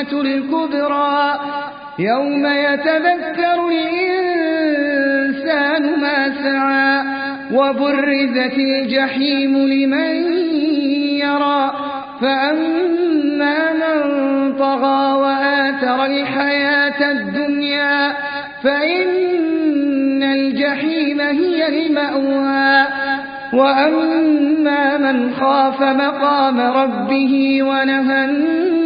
الطامة الكبرى يوم يتذكر الإنسان ما سعى وبرزت الجحيم لمن يرى فأما من طغى وآثر الحياة الدنيا فإن الجحيم هي المأوى وأما من خاف مقام ربه ونهى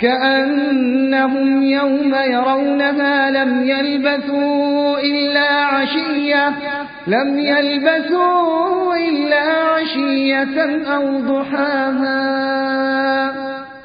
كأنهم يوم يرونها لم يلبثوا إلا عشية لم يلبثوا إلا عشية أو ضحاها.